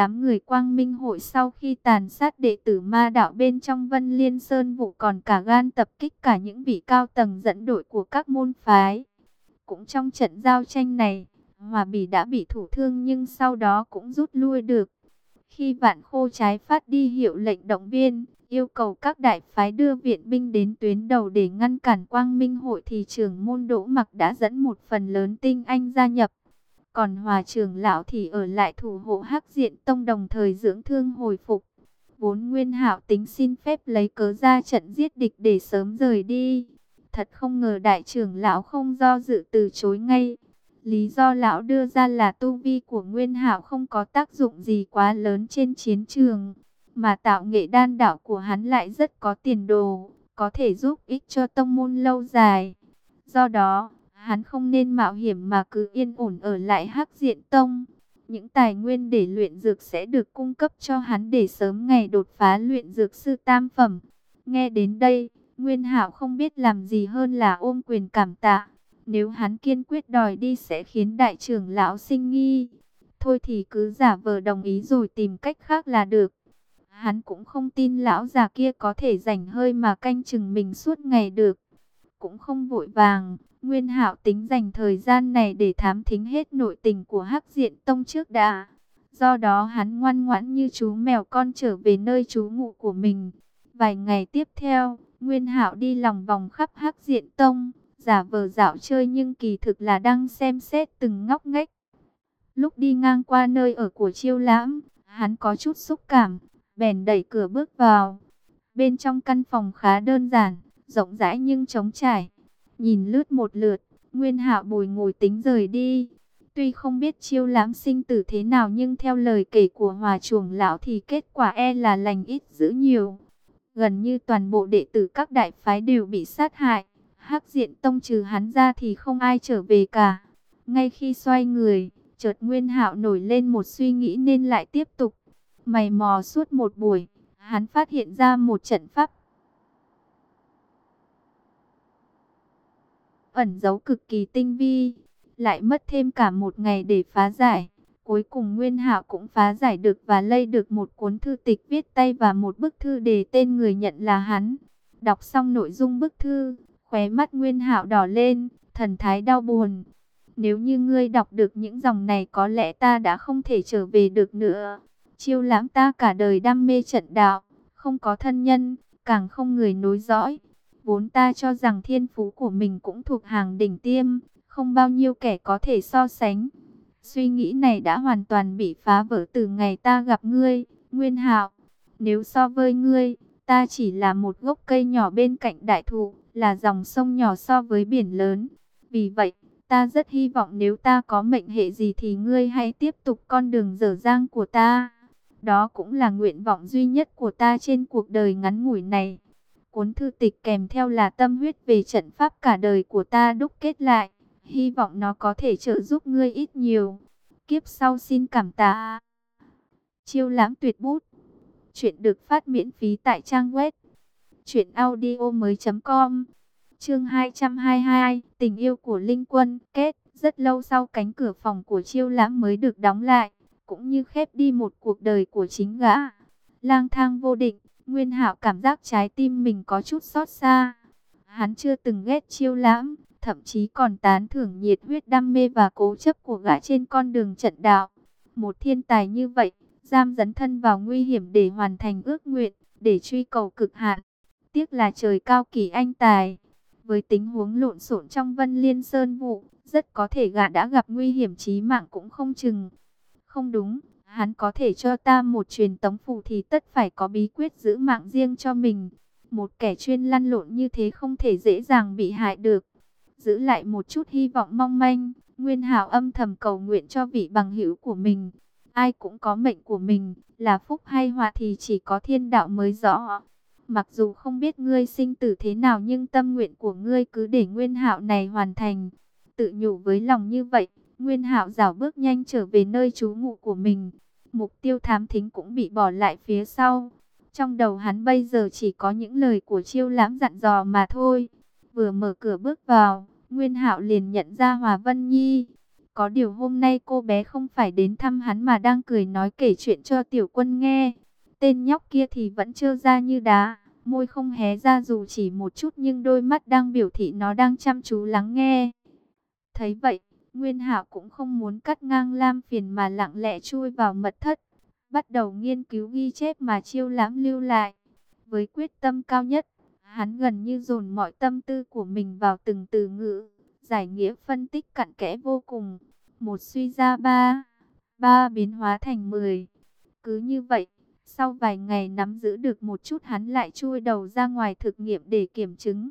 Đám người quang minh hội sau khi tàn sát đệ tử ma đạo bên trong Vân Liên Sơn vụ còn cả gan tập kích cả những vị cao tầng dẫn đội của các môn phái. Cũng trong trận giao tranh này, Hòa Bỉ đã bị thủ thương nhưng sau đó cũng rút lui được. Khi vạn khô trái phát đi hiệu lệnh động viên, yêu cầu các đại phái đưa viện binh đến tuyến đầu để ngăn cản quang minh hội thì trưởng môn đỗ mặc đã dẫn một phần lớn tinh anh gia nhập. Còn hòa trưởng lão thì ở lại thủ hộ hắc diện tông đồng thời dưỡng thương hồi phục. Vốn Nguyên Hạo tính xin phép lấy cớ ra trận giết địch để sớm rời đi. Thật không ngờ đại trưởng lão không do dự từ chối ngay. Lý do lão đưa ra là tu vi của Nguyên Hạo không có tác dụng gì quá lớn trên chiến trường, mà tạo nghệ đan đạo của hắn lại rất có tiền đồ, có thể giúp ích cho tông môn lâu dài. Do đó, hắn không nên mạo hiểm mà cứ yên ổn ở lại Hắc Diện Tông. Những tài nguyên để luyện dược sẽ được cung cấp cho hắn để sớm ngày đột phá luyện dược sư tam phẩm. Nghe đến đây, Nguyên Hạo không biết làm gì hơn là ôm quyền cảm tạ. Nếu hắn kiên quyết đòi đi sẽ khiến đại trưởng lão sinh nghi. Thôi thì cứ giả vờ đồng ý rồi tìm cách khác là được. Hắn cũng không tin lão già kia có thể rảnh hơi mà canh chừng mình suốt ngày được. Cũng không vội vàng, Nguyên Hạo tính dành thời gian này để thám thính hết nội tình của Hắc Diện Tông trước đã. Do đó hắn ngoan ngoãn như chú mèo con trở về nơi trú ngụ của mình. Vài ngày tiếp theo, Nguyên Hạo đi lòng vòng khắp Hắc Diện Tông, giả vờ dạo chơi nhưng kỳ thực là đang xem xét từng ngóc ngách. Lúc đi ngang qua nơi ở của Chiêu Lãm, hắn có chút xúc cảm, bèn đẩy cửa bước vào. Bên trong căn phòng khá đơn giản, rộng rãi nhưng trống trải. Nhìn lướt một lượt, Nguyên Hạo bồi ngồi tính rời đi. Tuy không biết chiêu lãm sinh tử thế nào nhưng theo lời kể của hòa chuồng lão thì kết quả e là lành ít dữ nhiều. Gần như toàn bộ đệ tử các đại phái đều bị sát hại. Hắc diện tông trừ hắn ra thì không ai trở về cả. Ngay khi xoay người, chợt Nguyên Hạo nổi lên một suy nghĩ nên lại tiếp tục. Mày mò suốt một buổi, hắn phát hiện ra một trận pháp ẩn giấu cực kỳ tinh vi, lại mất thêm cả một ngày để phá giải. Cuối cùng Nguyên Hạo cũng phá giải được và lây được một cuốn thư tịch viết tay và một bức thư đề tên người nhận là hắn. Đọc xong nội dung bức thư, khóe mắt Nguyên Hạo đỏ lên, thần thái đau buồn. Nếu như ngươi đọc được những dòng này có lẽ ta đã không thể trở về được nữa. Chiêu lãm ta cả đời đam mê trận đạo, không có thân nhân, càng không người nối dõi. Vốn ta cho rằng thiên phú của mình cũng thuộc hàng đỉnh tiêm, không bao nhiêu kẻ có thể so sánh. Suy nghĩ này đã hoàn toàn bị phá vỡ từ ngày ta gặp ngươi, Nguyên Hạo. Nếu so với ngươi, ta chỉ là một gốc cây nhỏ bên cạnh đại thụ, là dòng sông nhỏ so với biển lớn. Vì vậy, ta rất hy vọng nếu ta có mệnh hệ gì thì ngươi hãy tiếp tục con đường dở dang của ta. Đó cũng là nguyện vọng duy nhất của ta trên cuộc đời ngắn ngủi này. Cuốn thư tịch kèm theo là tâm huyết về trận pháp cả đời của ta đúc kết lại. Hy vọng nó có thể trợ giúp ngươi ít nhiều. Kiếp sau xin cảm tạ. Chiêu lãm tuyệt bút. Chuyện được phát miễn phí tại trang web. Chuyện audio mới com. Chương 222. Tình yêu của Linh Quân. Kết. Rất lâu sau cánh cửa phòng của chiêu lãm mới được đóng lại. Cũng như khép đi một cuộc đời của chính gã. Lang thang vô định Nguyên Hạo cảm giác trái tim mình có chút xót xa. Hắn chưa từng ghét chiêu lãm, thậm chí còn tán thưởng nhiệt huyết đam mê và cố chấp của gã trên con đường trận đạo. Một thiên tài như vậy, giam dấn thân vào nguy hiểm để hoàn thành ước nguyện, để truy cầu cực hạn. Tiếc là trời cao kỳ anh tài. Với tính huống lộn xộn trong Vân Liên Sơn vụ, rất có thể gã đã gặp nguy hiểm chí mạng cũng không chừng. Không đúng, Hắn có thể cho ta một truyền tống phù thì tất phải có bí quyết giữ mạng riêng cho mình. Một kẻ chuyên lăn lộn như thế không thể dễ dàng bị hại được. Giữ lại một chút hy vọng mong manh, Nguyên Hạo âm thầm cầu nguyện cho vị bằng hữu của mình. Ai cũng có mệnh của mình, là phúc hay họa thì chỉ có thiên đạo mới rõ. Mặc dù không biết ngươi sinh tử thế nào nhưng tâm nguyện của ngươi cứ để Nguyên Hạo này hoàn thành. Tự nhủ với lòng như vậy, Nguyên Hạo rảo bước nhanh trở về nơi trú ngụ của mình. Mục tiêu thám thính cũng bị bỏ lại phía sau. Trong đầu hắn bây giờ chỉ có những lời của chiêu lãm dặn dò mà thôi. Vừa mở cửa bước vào, Nguyên Hạo liền nhận ra Hòa Vân Nhi. Có điều hôm nay cô bé không phải đến thăm hắn mà đang cười nói kể chuyện cho tiểu quân nghe. Tên nhóc kia thì vẫn chưa ra như đá, môi không hé ra dù chỉ một chút nhưng đôi mắt đang biểu thị nó đang chăm chú lắng nghe. Thấy vậy, Nguyên Hạo cũng không muốn cắt ngang Lam Phiền mà lặng lẽ chui vào mật thất, bắt đầu nghiên cứu ghi chép mà chiêu lãm lưu lại. Với quyết tâm cao nhất, hắn gần như dồn mọi tâm tư của mình vào từng từ ngữ, giải nghĩa phân tích cặn kẽ vô cùng. Một suy ra ba, ba biến hóa thành mười. Cứ như vậy, sau vài ngày nắm giữ được một chút hắn lại chui đầu ra ngoài thực nghiệm để kiểm chứng.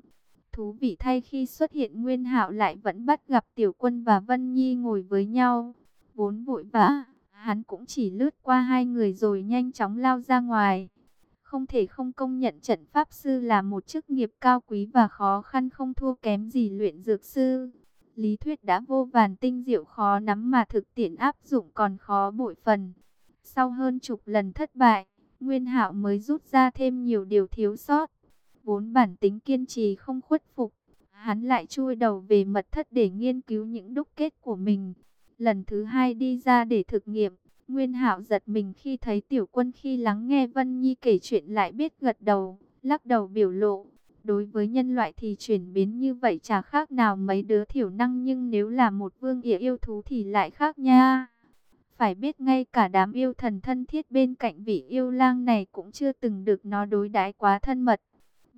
Thú vị thay khi xuất hiện Nguyên Hạo lại vẫn bắt gặp Tiểu Quân và Vân Nhi ngồi với nhau. Vốn vội vã, hắn cũng chỉ lướt qua hai người rồi nhanh chóng lao ra ngoài. Không thể không công nhận trận pháp sư là một chức nghiệp cao quý và khó khăn không thua kém gì luyện dược sư. Lý thuyết đã vô vàn tinh diệu khó nắm mà thực tiễn áp dụng còn khó bội phần. Sau hơn chục lần thất bại, Nguyên Hạo mới rút ra thêm nhiều điều thiếu sót. Vốn bản tính kiên trì không khuất phục, hắn lại chui đầu về mật thất để nghiên cứu những đúc kết của mình. Lần thứ hai đi ra để thực nghiệm, Nguyên Hạo giật mình khi thấy Tiểu Quân khi lắng nghe Vân Nhi kể chuyện lại biết gật đầu, lắc đầu biểu lộ. Đối với nhân loại thì chuyển biến như vậy chả khác nào mấy đứa thiểu năng nhưng nếu là một vương ỉa yêu thú thì lại khác nha. Phải biết ngay cả đám yêu thần thân thiết bên cạnh vị yêu lang này cũng chưa từng được nó đối đãi quá thân mật.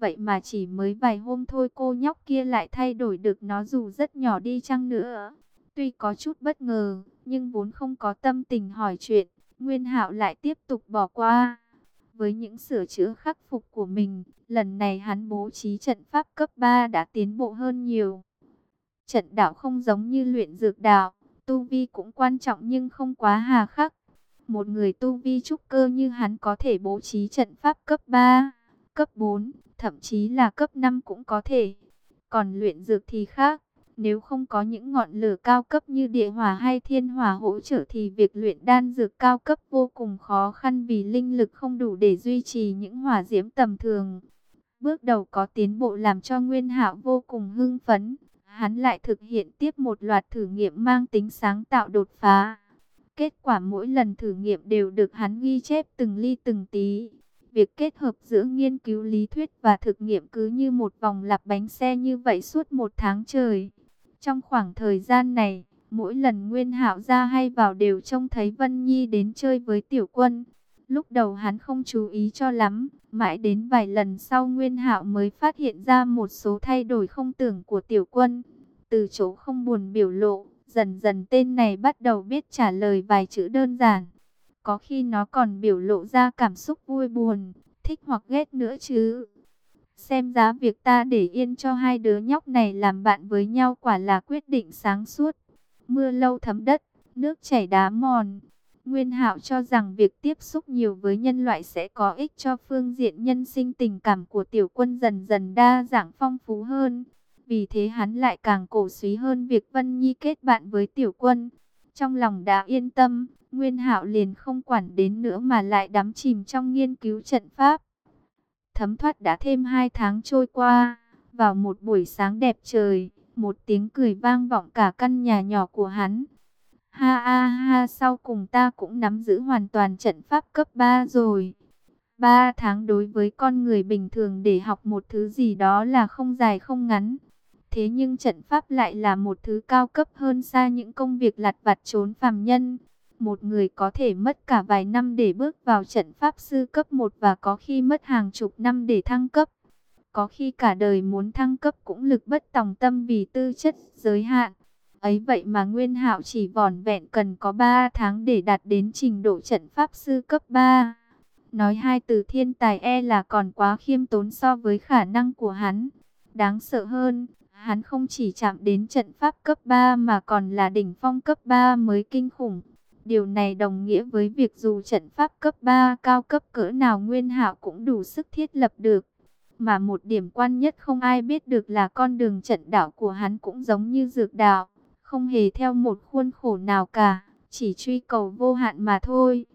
Vậy mà chỉ mới vài hôm thôi cô nhóc kia lại thay đổi được nó dù rất nhỏ đi chăng nữa. Tuy có chút bất ngờ, nhưng vốn không có tâm tình hỏi chuyện, Nguyên Hạo lại tiếp tục bỏ qua. Với những sửa chữa khắc phục của mình, lần này hắn bố trí trận pháp cấp 3 đã tiến bộ hơn nhiều. Trận đạo không giống như luyện dược đạo, tu vi cũng quan trọng nhưng không quá hà khắc. Một người tu vi trúc cơ như hắn có thể bố trí trận pháp cấp 3, cấp 4, thậm chí là cấp 5 cũng có thể. Còn luyện dược thì khác, nếu không có những ngọn lửa cao cấp như địa hỏa hay thiên hỏa hỗ trợ thì việc luyện đan dược cao cấp vô cùng khó khăn vì linh lực không đủ để duy trì những hỏa diễm tầm thường. Bước đầu có tiến bộ làm cho Nguyên Hạo vô cùng hưng phấn. Hắn lại thực hiện tiếp một loạt thử nghiệm mang tính sáng tạo đột phá. Kết quả mỗi lần thử nghiệm đều được hắn ghi chép từng ly từng tí. Việc kết hợp giữa nghiên cứu lý thuyết và thực nghiệm cứ như một vòng lặp bánh xe như vậy suốt một tháng trời. Trong khoảng thời gian này, mỗi lần Nguyên Hạo ra hay vào đều trông thấy Vân Nhi đến chơi với tiểu quân. Lúc đầu hắn không chú ý cho lắm, mãi đến vài lần sau Nguyên Hạo mới phát hiện ra một số thay đổi không tưởng của tiểu quân. Từ chỗ không buồn biểu lộ, dần dần tên này bắt đầu biết trả lời vài chữ đơn giản. Có khi nó còn biểu lộ ra cảm xúc vui buồn, thích hoặc ghét nữa chứ. Xem giá việc ta để yên cho hai đứa nhóc này làm bạn với nhau quả là quyết định sáng suốt. Mưa lâu thấm đất, nước chảy đá mòn. Nguyên Hạo cho rằng việc tiếp xúc nhiều với nhân loại sẽ có ích cho phương diện nhân sinh tình cảm của tiểu quân dần dần đa dạng phong phú hơn. Vì thế hắn lại càng cổ suý hơn việc Vân Nhi kết bạn với tiểu quân. Trong lòng đã yên tâm, Nguyên Hạo liền không quản đến nữa mà lại đắm chìm trong nghiên cứu trận pháp. Thấm thoát đã thêm hai tháng trôi qua, vào một buổi sáng đẹp trời, một tiếng cười vang vọng cả căn nhà nhỏ của hắn. Ha ha ha sau cùng ta cũng nắm giữ hoàn toàn trận pháp cấp 3 rồi. Ba tháng đối với con người bình thường để học một thứ gì đó là không dài không ngắn. Thế nhưng trận pháp lại là một thứ cao cấp hơn xa những công việc lặt vặt trốn phàm nhân. Một người có thể mất cả vài năm để bước vào trận pháp sư cấp 1 và có khi mất hàng chục năm để thăng cấp. Có khi cả đời muốn thăng cấp cũng lực bất tòng tâm vì tư chất giới hạn. Ấy vậy mà Nguyên Hạo chỉ vỏn vẹn cần có 3 tháng để đạt đến trình độ trận pháp sư cấp 3. Nói hai từ thiên tài e là còn quá khiêm tốn so với khả năng của hắn. Đáng sợ hơn, hắn không chỉ chạm đến trận pháp cấp 3 mà còn là đỉnh phong cấp 3 mới kinh khủng. Điều này đồng nghĩa với việc dù trận pháp cấp 3 cao cấp cỡ nào Nguyên Hạo cũng đủ sức thiết lập được. Mà một điểm quan nhất không ai biết được là con đường trận đạo của hắn cũng giống như dược đạo, không hề theo một khuôn khổ nào cả, chỉ truy cầu vô hạn mà thôi.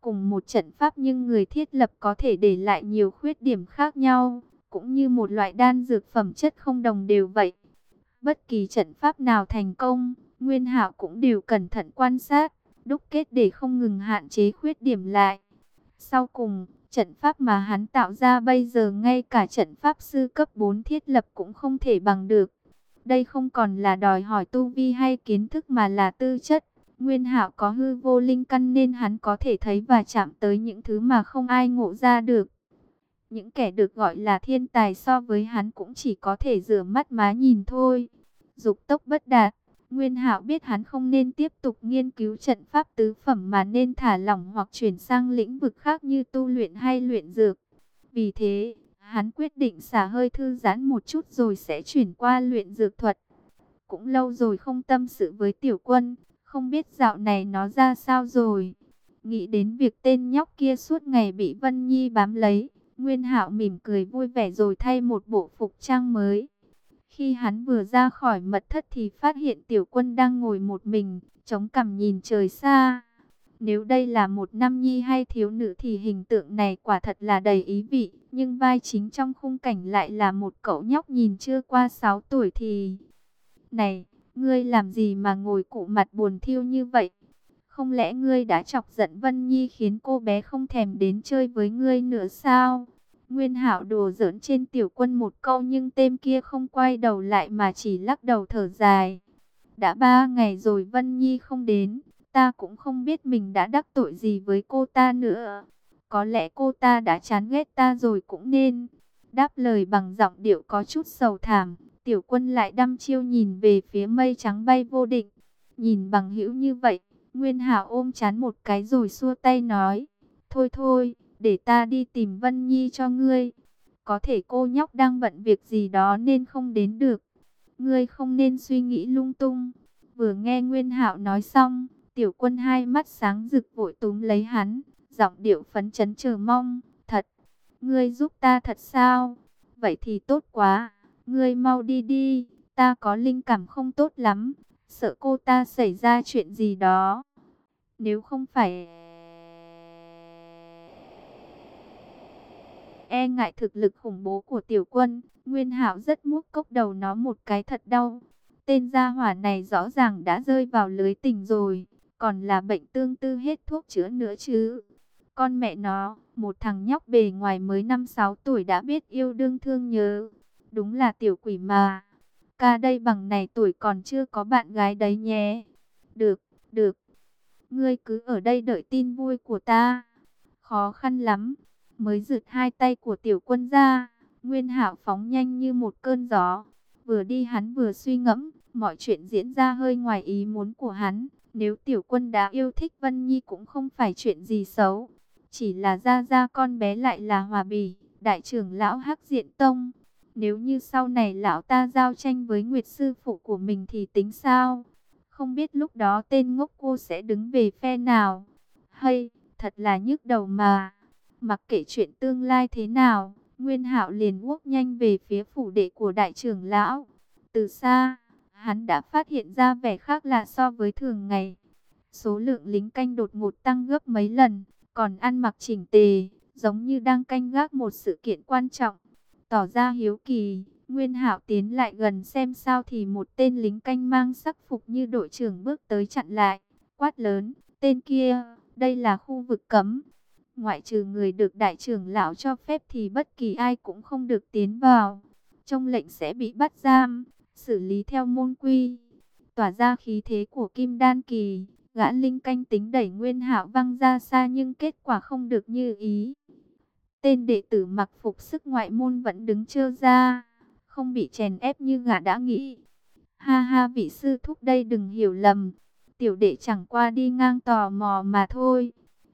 Cùng một trận pháp nhưng người thiết lập có thể để lại nhiều khuyết điểm khác nhau, cũng như một loại đan dược phẩm chất không đồng đều vậy. Bất kỳ trận pháp nào thành công, Nguyên Hạo cũng đều cẩn thận quan sát, đúc kết để không ngừng hạn chế khuyết điểm lại. Sau cùng, trận pháp mà hắn tạo ra bây giờ ngay cả trận pháp sư cấp 4 thiết lập cũng không thể bằng được. Đây không còn là đòi hỏi tu vi hay kiến thức mà là tư chất. Nguyên Hạo có hư vô linh căn nên hắn có thể thấy và chạm tới những thứ mà không ai ngộ ra được. Những kẻ được gọi là thiên tài so với hắn cũng chỉ có thể rửa mắt má nhìn thôi. Dục tốc bất đạt, Nguyên Hạo biết hắn không nên tiếp tục nghiên cứu trận pháp tứ phẩm mà nên thả lỏng hoặc chuyển sang lĩnh vực khác như tu luyện hay luyện dược. Vì thế, hắn quyết định xả hơi thư giãn một chút rồi sẽ chuyển qua luyện dược thuật. Cũng lâu rồi không tâm sự với tiểu quân, không biết dạo này nó ra sao rồi. Nghĩ đến việc tên nhóc kia suốt ngày bị Vân Nhi bám lấy, Nguyên Hạo mỉm cười vui vẻ rồi thay một bộ phục trang mới. Khi hắn vừa ra khỏi mật thất thì phát hiện tiểu quân đang ngồi một mình, chống cằm nhìn trời xa. Nếu đây là một nam nhi hay thiếu nữ thì hình tượng này quả thật là đầy ý vị. Nhưng vai chính trong khung cảnh lại là một cậu nhóc nhìn chưa qua 6 tuổi thì... Này, ngươi làm gì mà ngồi cụ mặt buồn thiêu như vậy? Không lẽ ngươi đã chọc giận Vân Nhi khiến cô bé không thèm đến chơi với ngươi nữa sao? Nguyên Hạo đùa giỡn trên tiểu quân một câu nhưng tên kia không quay đầu lại mà chỉ lắc đầu thở dài. Đã ba ngày rồi Vân Nhi không đến, ta cũng không biết mình đã đắc tội gì với cô ta nữa. Có lẽ cô ta đã chán ghét ta rồi cũng nên. Đáp lời bằng giọng điệu có chút sầu thảm, tiểu quân lại đăm chiêu nhìn về phía mây trắng bay vô định. Nhìn bằng hữu như vậy, Nguyên Hà ôm chán một cái rồi xua tay nói, thôi thôi để ta đi tìm Vân Nhi cho ngươi. Có thể cô nhóc đang bận việc gì đó nên không đến được. Ngươi không nên suy nghĩ lung tung. Vừa nghe Nguyên Hạo nói xong, tiểu quân hai mắt sáng rực vội túm lấy hắn, giọng điệu phấn chấn chờ mong, thật. Ngươi giúp ta thật sao? Vậy thì tốt quá, ngươi mau đi đi, ta có linh cảm không tốt lắm, sợ cô ta xảy ra chuyện gì đó. Nếu không phải... E ngại thực lực khủng bố của tiểu quân, Nguyên Hạo rất múc cốc đầu nó một cái thật đau. Tên gia hỏa này rõ ràng đã rơi vào lưới tình rồi, còn là bệnh tương tư hết thuốc chữa nữa chứ. Con mẹ nó, một thằng nhóc bề ngoài mới 5-6 tuổi đã biết yêu đương thương nhớ. Đúng là tiểu quỷ mà. Ca đây bằng này tuổi còn chưa có bạn gái đấy nhé. Được, được. Ngươi cứ ở đây đợi tin vui của ta. Khó khăn lắm mới rượt hai tay của tiểu quân ra, Nguyên hảo phóng nhanh như một cơn gió. Vừa đi hắn vừa suy ngẫm, mọi chuyện diễn ra hơi ngoài ý muốn của hắn. Nếu tiểu quân đã yêu thích Vân Nhi cũng không phải chuyện gì xấu. Chỉ là ra ra con bé lại là hòa bì, đại trưởng lão Hắc Diện Tông. Nếu như sau này lão ta giao tranh với Nguyệt Sư Phụ của mình thì tính sao? Không biết lúc đó tên ngốc cô sẽ đứng về phe nào? Hay, thật là nhức đầu mà. Mặc kệ chuyện tương lai thế nào, Nguyên Hạo liền quốc nhanh về phía phủ đệ của đại trưởng lão. Từ xa, hắn đã phát hiện ra vẻ khác lạ so với thường ngày. Số lượng lính canh đột ngột tăng gấp mấy lần, còn ăn mặc chỉnh tề, giống như đang canh gác một sự kiện quan trọng. Tỏ ra hiếu kỳ, Nguyên Hạo tiến lại gần xem sao thì một tên lính canh mang sắc phục như đội trưởng bước tới chặn lại, quát lớn, tên kia, đây là khu vực cấm, ngoại trừ người được đại trưởng lão cho phép thì bất kỳ ai cũng không được tiến vào. Trong lệnh sẽ bị bắt giam, xử lý theo môn quy. Tỏa ra khí thế của Kim Đan Kỳ, gã linh canh tính đẩy Nguyên Hạo văng ra xa nhưng kết quả không được như ý. Tên đệ tử mặc phục sức ngoại môn vẫn đứng trơ ra, không bị chèn ép như gã đã nghĩ. Ha ha vị sư thúc đây đừng hiểu lầm, tiểu đệ chẳng qua đi ngang tò mò mà thôi.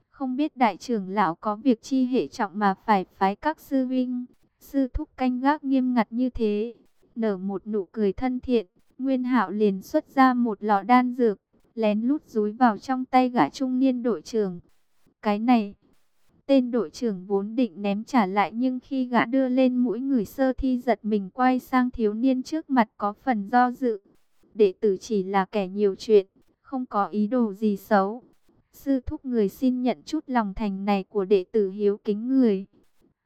Không biết đại trưởng lão có việc chi hệ trọng mà phải phái các sư vinh, sư thúc canh gác nghiêm ngặt như thế. Nở một nụ cười thân thiện, Nguyên Hạo liền xuất ra một lọ đan dược, lén lút rúi vào trong tay gã trung niên đội trưởng. Cái này, tên đội trưởng vốn định ném trả lại nhưng khi gã đưa lên mũi người sơ thi giật mình quay sang thiếu niên trước mặt có phần do dự. Đệ tử chỉ là kẻ nhiều chuyện, không có ý đồ gì xấu. Sư thúc người xin nhận chút lòng thành này của đệ tử hiếu kính người.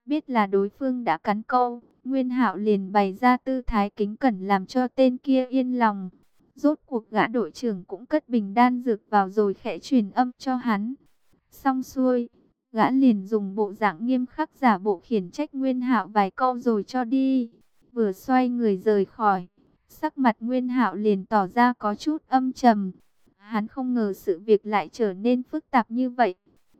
Biết là đối phương đã cắn câu, Nguyên Hạo liền bày ra tư thái kính cẩn làm cho tên kia yên lòng. Rốt cuộc gã đội trưởng cũng cất bình đan dược vào rồi khẽ truyền âm cho hắn. Xong xuôi, gã liền dùng bộ dạng nghiêm khắc giả bộ khiển trách Nguyên Hạo vài câu rồi cho đi. Vừa xoay người rời khỏi, sắc mặt Nguyên Hạo liền tỏ ra có chút âm trầm. Hắn không ngờ sự việc lại trở nên phức tạp như vậy.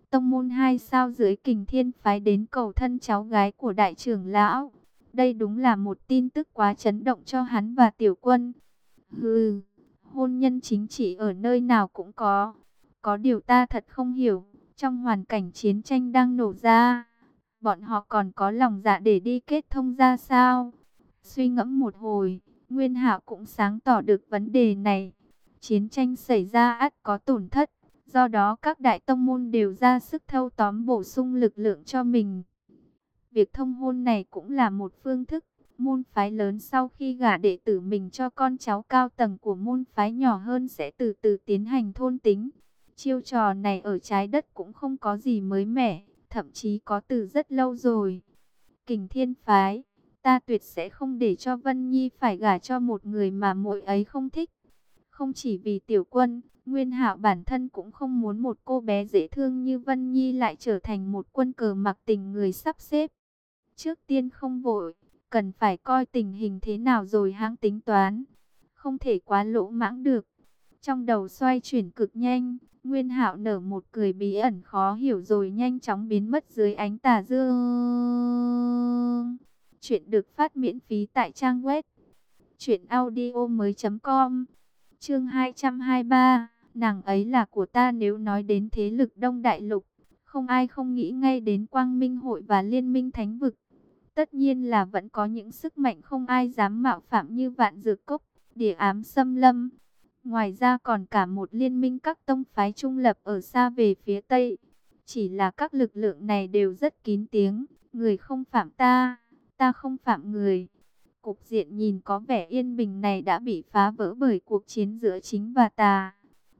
Tông môn hai sao dưới kình thiên phái đến cầu thân cháu gái của đại trưởng lão. Đây đúng là một tin tức quá chấn động cho hắn và tiểu quân. Hừ, hôn nhân chính trị ở nơi nào cũng có. Có điều ta thật không hiểu, trong hoàn cảnh chiến tranh đang nổ ra, bọn họ còn có lòng dạ để đi kết thông ra sao? Suy ngẫm một hồi, Nguyên Hạo cũng sáng tỏ được vấn đề này. Chiến tranh xảy ra ắt có tổn thất, do đó các đại tông môn đều ra sức thâu tóm bổ sung lực lượng cho mình. Việc thông hôn này cũng là một phương thức Môn phái lớn sau khi gả đệ tử mình cho con cháu cao tầng của môn phái nhỏ hơn sẽ từ từ tiến hành thôn tính. Chiêu trò này ở trái đất cũng không có gì mới mẻ, thậm chí có từ rất lâu rồi. Kình thiên phái, ta tuyệt sẽ không để cho Vân Nhi phải gả cho một người mà mỗi ấy không thích. Không chỉ vì tiểu quân, Nguyên Hạo bản thân cũng không muốn một cô bé dễ thương như Vân Nhi lại trở thành một quân cờ mặc tình người sắp xếp. Trước tiên không vội, cần phải coi tình hình thế nào rồi hãng tính toán. Không thể quá lỗ mãng được. Trong đầu xoay chuyển cực nhanh, Nguyên Hạo nở một cười bí ẩn khó hiểu rồi nhanh chóng biến mất dưới ánh tà dương. Chuyện được phát miễn phí tại trang web truyệnaudiomoi.com. Chương 223, nàng ấy là của ta nếu nói đến thế lực Đông Đại Lục, không ai không nghĩ ngay đến Quang Minh hội và Liên minh Thánh vực. Tất nhiên là vẫn có những sức mạnh không ai dám mạo phạm như vạn dược cốc, địa ám xâm lâm. Ngoài ra còn cả một liên minh các tông phái trung lập ở xa về phía Tây. Chỉ là các lực lượng này đều rất kín tiếng, người không phạm ta, ta không phạm người. Cục diện nhìn có vẻ yên bình này đã bị phá vỡ bởi cuộc chiến giữa chính và tà.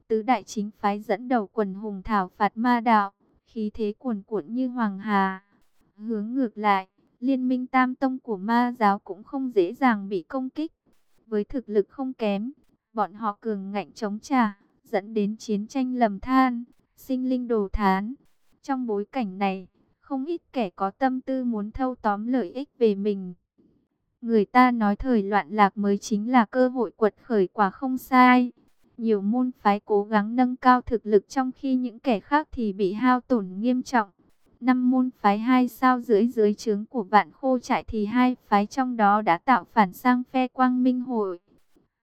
Tứ đại chính phái dẫn đầu quần hùng thảo phạt ma đạo, khí thế cuồn cuộn như hoàng hà. Hướng ngược lại, Liên minh tam tông của ma giáo cũng không dễ dàng bị công kích. Với thực lực không kém, bọn họ cường ngạnh chống trả, dẫn đến chiến tranh lầm than, sinh linh đồ thán. Trong bối cảnh này, không ít kẻ có tâm tư muốn thâu tóm lợi ích về mình. Người ta nói thời loạn lạc mới chính là cơ hội quật khởi quả không sai. Nhiều môn phái cố gắng nâng cao thực lực trong khi những kẻ khác thì bị hao tổn nghiêm trọng năm môn phái hai sao dưới dưới trướng của vạn khô trại thì hai phái trong đó đã tạo phản sang phe quang minh hội.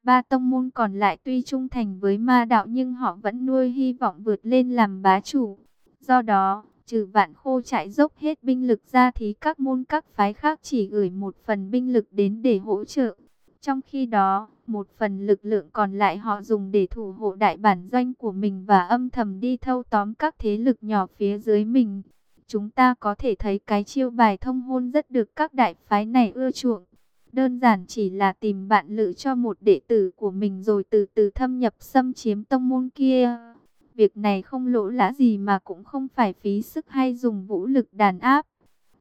Ba tông môn còn lại tuy trung thành với ma đạo nhưng họ vẫn nuôi hy vọng vượt lên làm bá chủ. Do đó, trừ vạn khô trại dốc hết binh lực ra thì các môn các phái khác chỉ gửi một phần binh lực đến để hỗ trợ. Trong khi đó, một phần lực lượng còn lại họ dùng để thủ hộ đại bản doanh của mình và âm thầm đi thâu tóm các thế lực nhỏ phía dưới mình. Chúng ta có thể thấy cái chiêu bài thông hôn rất được các đại phái này ưa chuộng. Đơn giản chỉ là tìm bạn lựa cho một đệ tử của mình rồi từ từ thâm nhập xâm chiếm tông môn kia. Việc này không lỗ lã gì mà cũng không phải phí sức hay dùng vũ lực đàn áp.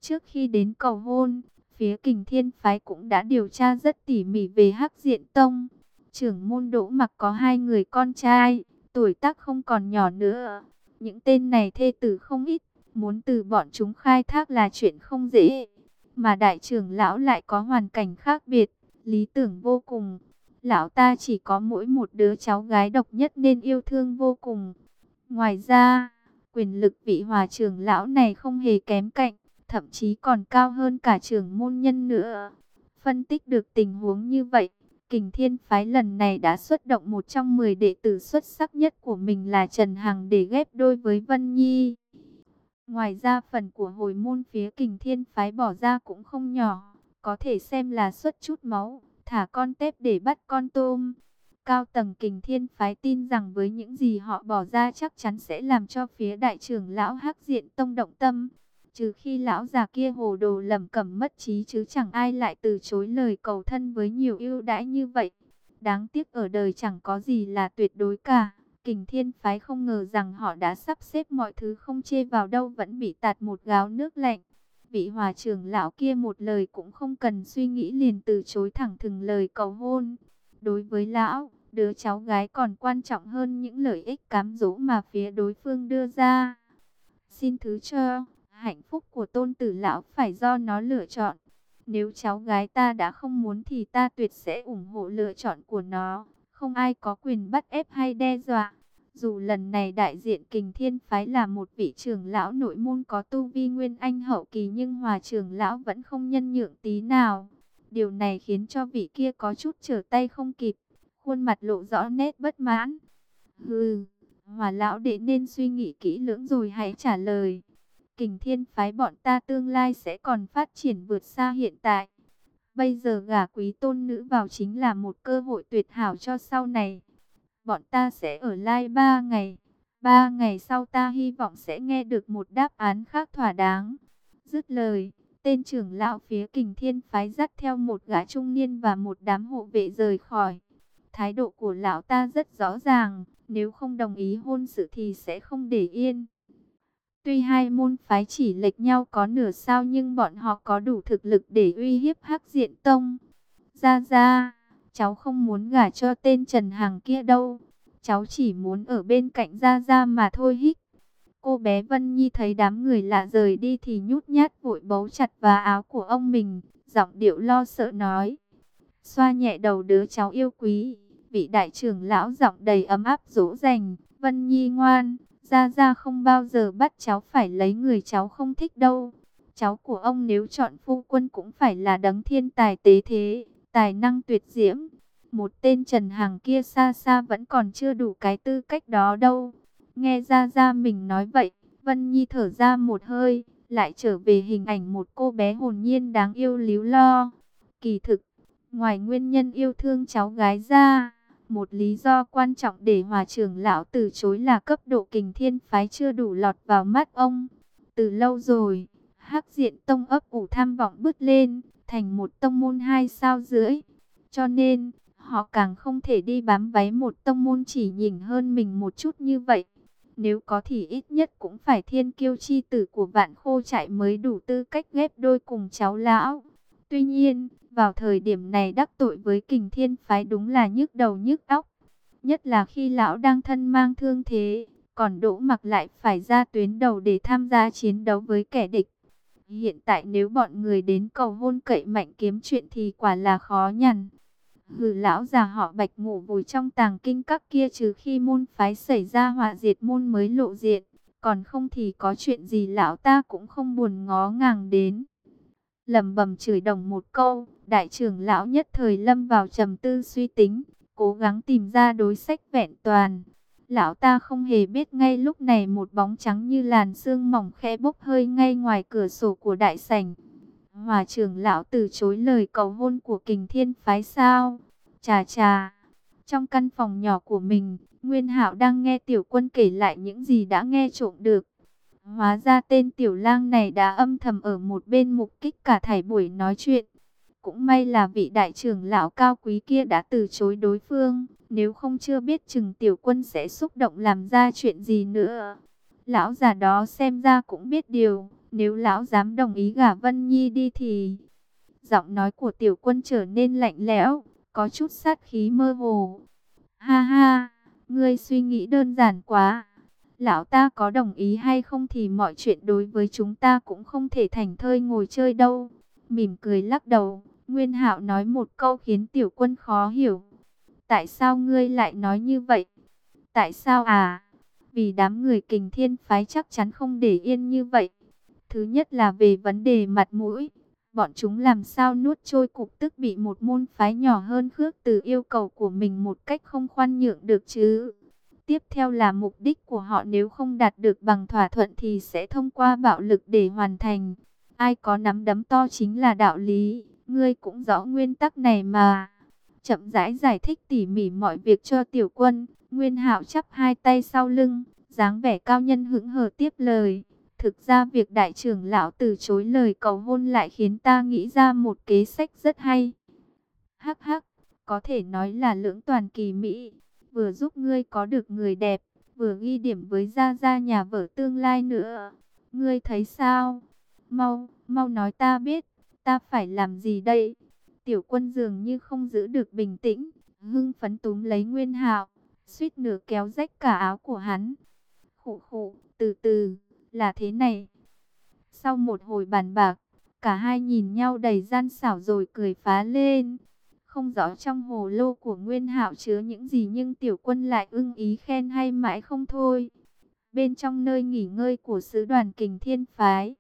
Trước khi đến cầu hôn, phía kình thiên phái cũng đã điều tra rất tỉ mỉ về hắc diện tông. Trưởng môn đỗ mặc có hai người con trai, tuổi tác không còn nhỏ nữa. Những tên này thê tử không ít, Muốn từ bọn chúng khai thác là chuyện không dễ. Mà đại trưởng lão lại có hoàn cảnh khác biệt, lý tưởng vô cùng. Lão ta chỉ có mỗi một đứa cháu gái độc nhất nên yêu thương vô cùng. Ngoài ra, quyền lực vị hòa trưởng lão này không hề kém cạnh, thậm chí còn cao hơn cả trưởng môn nhân nữa. Phân tích được tình huống như vậy, Kình Thiên Phái lần này đã xuất động một trong 10 đệ tử xuất sắc nhất của mình là Trần Hằng để ghép đôi với Vân Nhi. Ngoài ra phần của hồi môn phía kình thiên phái bỏ ra cũng không nhỏ, có thể xem là xuất chút máu, thả con tép để bắt con tôm. Cao tầng kình thiên phái tin rằng với những gì họ bỏ ra chắc chắn sẽ làm cho phía đại trưởng lão hắc diện tông động tâm. Trừ khi lão già kia hồ đồ lầm cẩm mất trí chứ chẳng ai lại từ chối lời cầu thân với nhiều ưu đãi như vậy. Đáng tiếc ở đời chẳng có gì là tuyệt đối cả. Kình thiên phái không ngờ rằng họ đã sắp xếp mọi thứ không chê vào đâu vẫn bị tạt một gáo nước lạnh. Vị hòa trưởng lão kia một lời cũng không cần suy nghĩ liền từ chối thẳng thừng lời cầu hôn. Đối với lão, Đứa cháu gái còn quan trọng hơn những lợi ích cám dỗ mà phía đối phương đưa ra. Xin thứ cho, hạnh phúc của tôn tử lão phải do nó lựa chọn. Nếu cháu gái ta đã không muốn thì ta tuyệt sẽ ủng hộ lựa chọn của nó. Không ai có quyền bắt ép hay đe dọa. Dù lần này đại diện kình thiên phái là một vị trưởng lão nội môn có tu vi nguyên anh hậu kỳ nhưng hòa trưởng lão vẫn không nhân nhượng tí nào. Điều này khiến cho vị kia có chút trở tay không kịp, khuôn mặt lộ rõ nét bất mãn. Hừ, hòa lão đệ nên suy nghĩ kỹ lưỡng rồi hãy trả lời. Kình thiên phái bọn ta tương lai sẽ còn phát triển vượt xa hiện tại. Bây giờ gả quý tôn nữ vào chính là một cơ hội tuyệt hảo cho sau này. Bọn ta sẽ ở lai ba ngày. Ba ngày sau ta hy vọng sẽ nghe được một đáp án khác thỏa đáng. Dứt lời, tên trưởng lão phía kình thiên phái dắt theo một gã trung niên và một đám hộ vệ rời khỏi. Thái độ của lão ta rất rõ ràng, nếu không đồng ý hôn sự thì sẽ không để yên. Tuy hai môn phái chỉ lệch nhau có nửa sao nhưng bọn họ có đủ thực lực để uy hiếp Hắc Diện Tông. Ra ra, cháu không muốn gả cho tên Trần Hằng kia đâu. Cháu chỉ muốn ở bên cạnh Ra Ra mà thôi hít. Cô bé Vân Nhi thấy đám người lạ rời đi thì nhút nhát vội bấu chặt vào áo của ông mình, giọng điệu lo sợ nói. Xoa nhẹ đầu đứa cháu yêu quý, vị đại trưởng lão giọng đầy ấm áp dỗ dành, Vân Nhi ngoan, gia gia không bao giờ bắt cháu phải lấy người cháu không thích đâu. Cháu của ông nếu chọn phu quân cũng phải là đấng thiên tài tế thế, tài năng tuyệt diễm. Một tên Trần hàng kia xa xa vẫn còn chưa đủ cái tư cách đó đâu. Nghe gia gia mình nói vậy, Vân Nhi thở ra một hơi, lại trở về hình ảnh một cô bé hồn nhiên đáng yêu líu lo. Kỳ thực, ngoài nguyên nhân yêu thương cháu gái ra, một lý do quan trọng để hòa trưởng lão từ chối là cấp độ kình thiên phái chưa đủ lọt vào mắt ông. Từ lâu rồi, hắc diện tông ấp ủ tham vọng bứt lên, thành một tông môn hai sao rưỡi. Cho nên, họ càng không thể đi bám váy một tông môn chỉ nhìn hơn mình một chút như vậy. Nếu có thì ít nhất cũng phải thiên kiêu chi tử của vạn khô trại mới đủ tư cách ghép đôi cùng cháu lão. Tuy nhiên, vào thời điểm này đắc tội với kình thiên phái đúng là nhức đầu nhức óc. Nhất là khi lão đang thân mang thương thế, còn đỗ mặc lại phải ra tuyến đầu để tham gia chiến đấu với kẻ địch. Hiện tại nếu bọn người đến cầu hôn cậy mạnh kiếm chuyện thì quả là khó nhằn. Hừ lão già họ bạch ngủ vùi trong tàng kinh các kia trừ khi môn phái xảy ra họa diệt môn mới lộ diện. Còn không thì có chuyện gì lão ta cũng không buồn ngó ngàng đến lẩm bẩm chửi đồng một câu, đại trưởng lão nhất thời lâm vào trầm tư suy tính, cố gắng tìm ra đối sách vẹn toàn. Lão ta không hề biết ngay lúc này một bóng trắng như làn sương mỏng khẽ bốc hơi ngay ngoài cửa sổ của đại sảnh. Hòa trưởng lão từ chối lời cầu hôn của kình thiên phái sao. Chà chà, trong căn phòng nhỏ của mình, Nguyên Hạo đang nghe tiểu quân kể lại những gì đã nghe trộm được. Hóa ra tên tiểu lang này đã âm thầm ở một bên mục kích cả thảy buổi nói chuyện. Cũng may là vị đại trưởng lão cao quý kia đã từ chối đối phương, nếu không chưa biết chừng tiểu quân sẽ xúc động làm ra chuyện gì nữa. Lão già đó xem ra cũng biết điều, nếu lão dám đồng ý gả Vân Nhi đi thì... Giọng nói của tiểu quân trở nên lạnh lẽo, có chút sát khí mơ hồ. Ha ha, ngươi suy nghĩ đơn giản quá. Lão ta có đồng ý hay không thì mọi chuyện đối với chúng ta cũng không thể thành thơi ngồi chơi đâu. Mỉm cười lắc đầu, Nguyên Hạo nói một câu khiến tiểu quân khó hiểu. Tại sao ngươi lại nói như vậy? Tại sao à? Vì đám người kình thiên phái chắc chắn không để yên như vậy. Thứ nhất là về vấn đề mặt mũi. Bọn chúng làm sao nuốt trôi cục tức bị một môn phái nhỏ hơn khước từ yêu cầu của mình một cách không khoan nhượng được chứ. Tiếp theo là mục đích của họ nếu không đạt được bằng thỏa thuận thì sẽ thông qua bạo lực để hoàn thành. Ai có nắm đấm to chính là đạo lý, ngươi cũng rõ nguyên tắc này mà. Chậm rãi giải thích tỉ mỉ mọi việc cho tiểu quân, Nguyên Hạo chắp hai tay sau lưng, dáng vẻ cao nhân hững hờ tiếp lời. Thực ra việc đại trưởng lão từ chối lời cầu hôn lại khiến ta nghĩ ra một kế sách rất hay. Hắc hắc, có thể nói là lưỡng toàn kỳ mỹ, vừa giúp ngươi có được người đẹp, vừa ghi điểm với gia gia nhà vợ tương lai nữa. Ngươi thấy sao? Mau, mau nói ta biết, ta phải làm gì đây? Tiểu quân dường như không giữ được bình tĩnh, hưng phấn túm lấy Nguyên Hạo, suýt nửa kéo rách cả áo của hắn. Khụ khụ, từ từ, là thế này. Sau một hồi bàn bạc, cả hai nhìn nhau đầy gian xảo rồi cười phá lên. Không rõ trong hồ lô của Nguyên Hạo chứa những gì nhưng tiểu quân lại ưng ý khen hay mãi không thôi. Bên trong nơi nghỉ ngơi của sứ đoàn kình thiên phái,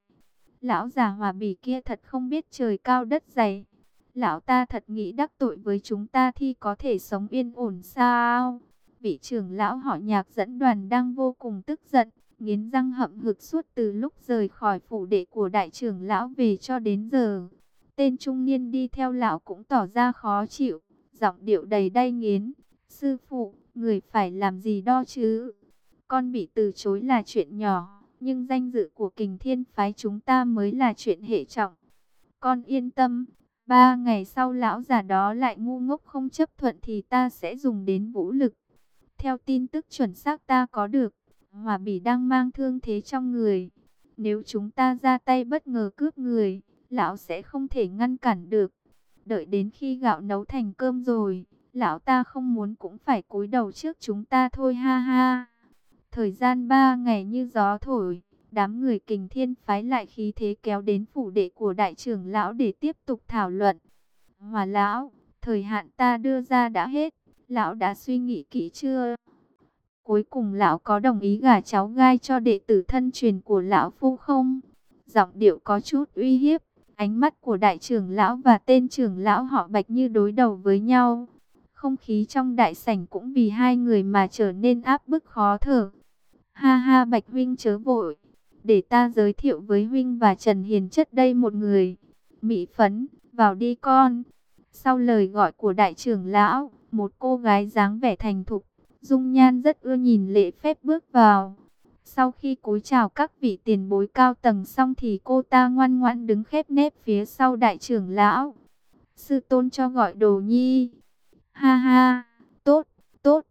lão già hòa bỉ kia thật không biết trời cao đất dày. Lão ta thật nghĩ đắc tội với chúng ta thì có thể sống yên ổn sao? Vị trưởng lão họ nhạc dẫn đoàn đang vô cùng tức giận, nghiến răng hậm hực suốt từ lúc rời khỏi phủ đệ của đại trưởng lão về cho đến giờ. Tên trung niên đi theo lão cũng tỏ ra khó chịu, giọng điệu đầy đay nghiến. Sư phụ, người phải làm gì đo chứ? Con bị từ chối là chuyện nhỏ, nhưng danh dự của kình thiên phái chúng ta mới là chuyện hệ trọng. Con yên tâm, ba ngày sau lão già đó lại ngu ngốc không chấp thuận thì ta sẽ dùng đến vũ lực. Theo tin tức chuẩn xác ta có được, Hòa Bỉ đang mang thương thế trong người. Nếu chúng ta ra tay bất ngờ cướp người, lão sẽ không thể ngăn cản được. Đợi đến khi gạo nấu thành cơm rồi, lão ta không muốn cũng phải cúi đầu trước chúng ta thôi ha ha. Thời gian ba ngày như gió thổi, đám người kình thiên phái lại khí thế kéo đến phủ đệ của đại trưởng lão để tiếp tục thảo luận. Hòa lão, thời hạn ta đưa ra đã hết, lão đã suy nghĩ kỹ chưa? Cuối cùng lão có đồng ý gả cháu gai cho đệ tử thân truyền của lão phu không? Giọng điệu có chút uy hiếp, ánh mắt của đại trưởng lão và tên trưởng lão họ bạch như đối đầu với nhau. Không khí trong đại sảnh cũng vì hai người mà trở nên áp bức khó thở. Ha ha bạch huynh chớ vội, để ta giới thiệu với huynh và Trần Hiền chất đây một người. Mỹ phấn, vào đi con. Sau lời gọi của đại trưởng lão, một cô gái dáng vẻ thành thục Dung nhan rất ưa nhìn lễ phép bước vào. Sau khi cúi chào các vị tiền bối cao tầng xong thì cô ta ngoan ngoãn đứng khép nép phía sau đại trưởng lão. Sư tôn cho gọi đồ nhi. Ha ha, tốt, tốt.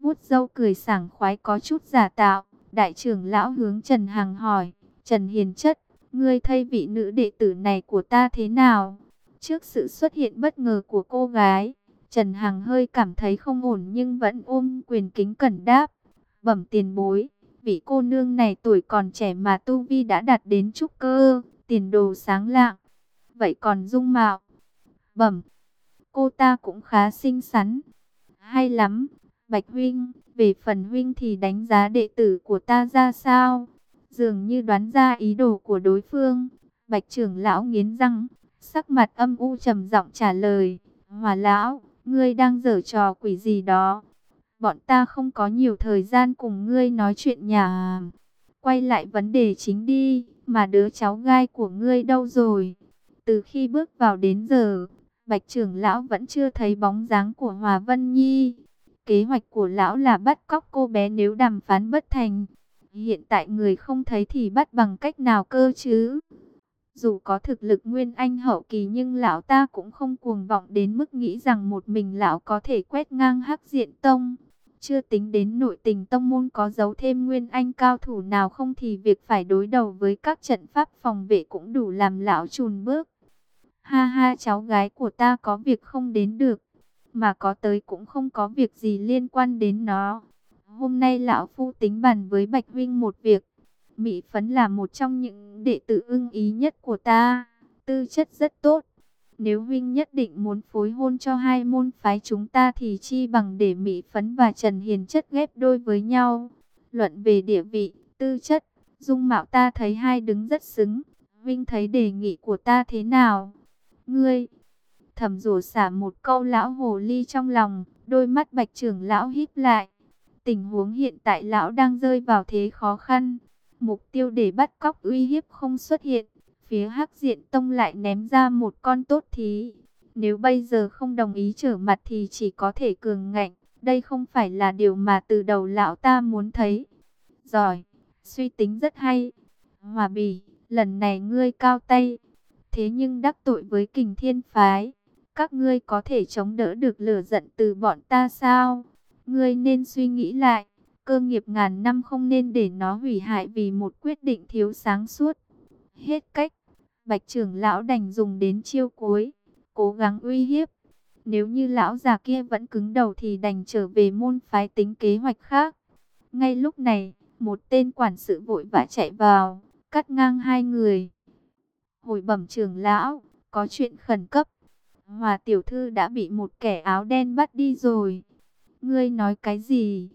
Vút dâu cười sảng khoái có chút giả tạo. Đại trưởng lão hướng Trần Hằng hỏi. Trần Hiền Chất, ngươi thay vị nữ đệ tử này của ta thế nào? Trước sự xuất hiện bất ngờ của cô gái, Trần Hằng hơi cảm thấy không ổn nhưng vẫn ôm quyền kính cẩn đáp. Bẩm tiền bối, vị cô nương này tuổi còn trẻ mà Tu Vi đã đạt đến trúc cơ, tiền đồ sáng lạng. Vậy còn dung mạo? Bẩm, cô ta cũng khá xinh xắn. Hay lắm, Bạch Huynh, về phần Huynh thì đánh giá đệ tử của ta ra sao? Dường như đoán ra ý đồ của đối phương. Bạch trưởng lão nghiến răng, sắc mặt âm u trầm giọng trả lời. Hòa lão, ngươi đang dở trò quỷ gì đó. Bọn ta không có nhiều thời gian cùng ngươi nói chuyện nhà. Quay lại vấn đề chính đi, mà đứa cháu gai của ngươi đâu rồi? Từ khi bước vào đến giờ, Bạch trưởng lão vẫn chưa thấy bóng dáng của Hòa Vân Nhi. Kế hoạch của lão là bắt cóc cô bé nếu đàm phán bất thành. Hiện tại người không thấy thì bắt bằng cách nào cơ chứ? Dù có thực lực nguyên anh hậu kỳ nhưng lão ta cũng không cuồng vọng đến mức nghĩ rằng một mình lão có thể quét ngang hắc diện tông. Chưa tính đến nội tình tông môn có giấu thêm nguyên anh cao thủ nào không thì việc phải đối đầu với các trận pháp phòng vệ cũng đủ làm lão chùn bước. Ha ha cháu gái của ta có việc không đến được, mà có tới cũng không có việc gì liên quan đến nó. Hôm nay lão phu tính bàn với Bạch Huynh một việc. Mỹ Phấn là một trong những đệ tử ưng ý nhất của ta, tư chất rất tốt. Nếu huynh nhất định muốn phối hôn cho hai môn phái chúng ta thì chi bằng để Mỹ Phấn và Trần Hiền chất ghép đôi với nhau. Luận về địa vị, tư chất, dung mạo ta thấy hai đứng rất xứng. Vinh thấy đề nghị của ta thế nào? Ngươi, thầm rủa xả một câu lão hồ ly trong lòng, đôi mắt bạch trưởng lão híp lại. Tình huống hiện tại lão đang rơi vào thế khó khăn. Mục tiêu để bắt cóc uy hiếp không xuất hiện. Phía Hắc Diện Tông lại ném ra một con tốt thí. Nếu bây giờ không đồng ý trở mặt thì chỉ có thể cường ngạnh. Đây không phải là điều mà từ đầu lão ta muốn thấy. Giỏi, suy tính rất hay. Hòa bì, lần này ngươi cao tay. Thế nhưng đắc tội với kình thiên phái. Các ngươi có thể chống đỡ được lửa giận từ bọn ta sao? Ngươi nên suy nghĩ lại cơ nghiệp ngàn năm không nên để nó hủy hại vì một quyết định thiếu sáng suốt. Hết cách, bạch trưởng lão đành dùng đến chiêu cuối, cố gắng uy hiếp. Nếu như lão già kia vẫn cứng đầu thì đành trở về môn phái tính kế hoạch khác. Ngay lúc này, một tên quản sự vội vã chạy vào, cắt ngang hai người. Hồi bẩm trưởng lão, có chuyện khẩn cấp. Hòa tiểu thư đã bị một kẻ áo đen bắt đi rồi. Ngươi nói cái gì?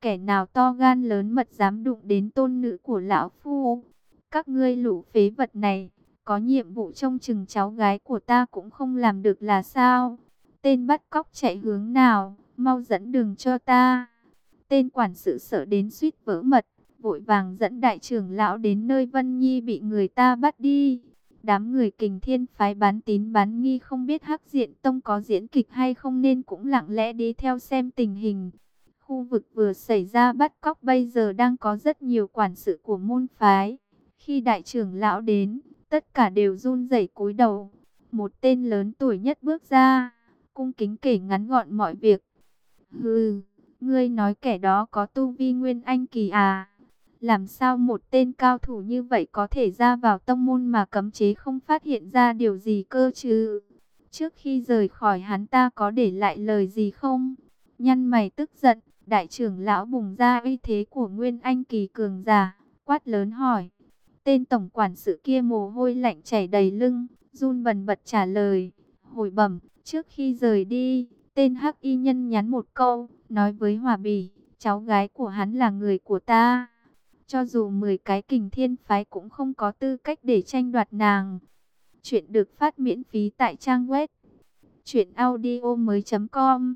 Kẻ nào to gan lớn mật dám đụng đến tôn nữ của lão phu? Các ngươi lũ phế vật này, có nhiệm vụ trông chừng cháu gái của ta cũng không làm được là sao? Tên bắt cóc chạy hướng nào, mau dẫn đường cho ta. Tên quản sự sợ đến suýt vỡ mật, vội vàng dẫn đại trưởng lão đến nơi Vân Nhi bị người ta bắt đi. Đám người kình thiên phái bán tín bán nghi không biết hắc diện tông có diễn kịch hay không nên cũng lặng lẽ đi theo xem tình hình. Khu vực vừa xảy ra bắt cóc bây giờ đang có rất nhiều quản sự của môn phái. Khi đại trưởng lão đến, tất cả đều run rẩy cúi đầu. Một tên lớn tuổi nhất bước ra, cung kính kể ngắn gọn mọi việc. Hừ, ngươi nói kẻ đó có tu vi nguyên anh kỳ à? Làm sao một tên cao thủ như vậy có thể ra vào tông môn mà cấm chế không phát hiện ra điều gì cơ chứ? Trước khi rời khỏi hắn ta có để lại lời gì không? Nhăn mày tức giận, đại trưởng lão bùng ra uy thế của Nguyên Anh kỳ cường giả, quát lớn hỏi. Tên tổng quản sự kia mồ hôi lạnh chảy đầy lưng, run bần bật trả lời. Hồi bẩm, trước khi rời đi, tên hắc y nhân nhắn một câu, nói với Hòa Bỉ, cháu gái của hắn là người của ta. Cho dù 10 cái kình thiên phái cũng không có tư cách để tranh đoạt nàng. Chuyện được phát miễn phí tại trang web truyệnaudiomoi.com.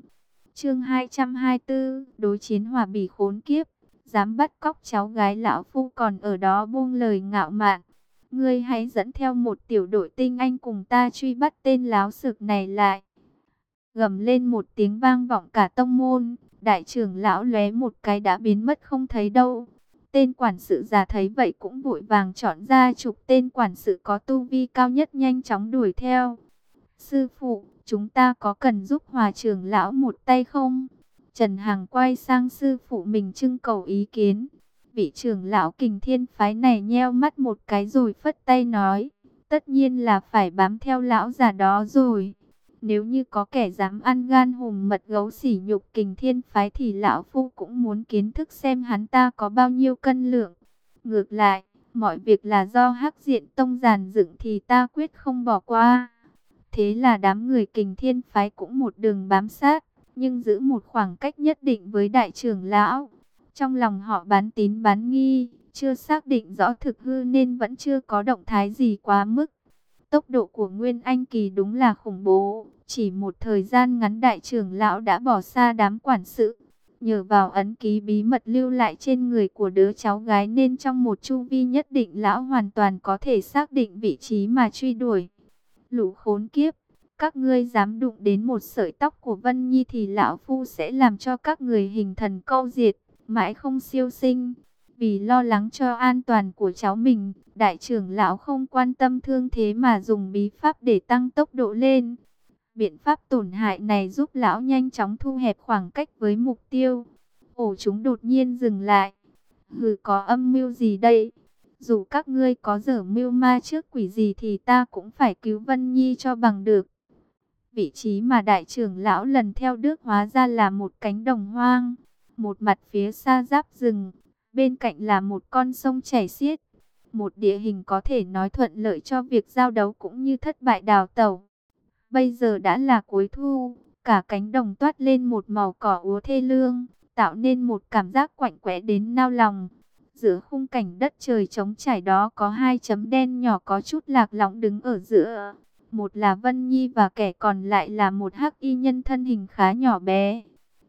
Chương 224, đối chiến Hòa Bỉ khốn kiếp, dám bắt cóc cháu gái lão phu còn ở đó buông lời ngạo mạn. Ngươi hãy dẫn theo một tiểu đội tinh anh cùng ta truy bắt tên láo sực này lại. Gầm lên một tiếng vang vọng cả tông môn, đại trưởng lão lóe một cái đã biến mất không thấy đâu. Tên quản sự già thấy vậy cũng vội vàng chọn ra chục tên quản sự có tu vi cao nhất nhanh chóng đuổi theo. Sư phụ, chúng ta có cần giúp hòa trưởng lão một tay không? Trần Hằng quay sang sư phụ mình trưng cầu ý kiến. Vị trưởng lão kình thiên phái này nheo mắt một cái rồi phất tay nói. Tất nhiên là phải bám theo lão già đó rồi. Nếu như có kẻ dám ăn gan hùm mật gấu sỉ nhục kình thiên phái thì lão phu cũng muốn kiến thức xem hắn ta có bao nhiêu cân lượng. Ngược lại, mọi việc là do hắc diện tông giàn dựng thì ta quyết không bỏ qua. Thế là đám người kình thiên phái cũng một đường bám sát, nhưng giữ một khoảng cách nhất định với đại trưởng lão. Trong lòng họ bán tín bán nghi, chưa xác định rõ thực hư nên vẫn chưa có động thái gì quá mức. Tốc độ của Nguyên Anh Kỳ đúng là khủng bố. Chỉ một thời gian ngắn đại trưởng lão đã bỏ xa đám quản sự. Nhờ vào ấn ký bí mật lưu lại trên người của đứa cháu gái nên trong một chu vi nhất định lão hoàn toàn có thể xác định vị trí mà truy đuổi. Lũ khốn kiếp, các ngươi dám đụng đến một sợi tóc của Vân Nhi thì lão phu sẽ làm cho các người hình thần câu diệt, mãi không siêu sinh. Vì lo lắng cho an toàn của cháu mình, đại trưởng lão không quan tâm thương thế mà dùng bí pháp để tăng tốc độ lên. Biện pháp tổn hại này giúp lão nhanh chóng thu hẹp khoảng cách với mục tiêu. Ổ chúng đột nhiên dừng lại. Hừ có âm mưu gì đây? Dù các ngươi có dở mưu ma trước quỷ gì thì ta cũng phải cứu Vân Nhi cho bằng được. Vị trí mà đại trưởng lão lần theo đức hóa ra là một cánh đồng hoang. Một mặt phía xa giáp rừng, bên cạnh là một con sông chảy xiết. Một địa hình có thể nói thuận lợi cho việc giao đấu cũng như thất bại đào tẩu. Bây giờ đã là cuối thu, cả cánh đồng toát lên một màu cỏ úa thê lương, tạo nên một cảm giác quạnh quẽ đến nao lòng. Giữa khung cảnh đất trời trống trải đó có hai chấm đen nhỏ có chút lạc lõng đứng ở giữa. Một là Vân Nhi và kẻ còn lại là một hắc y nhân thân hình khá nhỏ bé.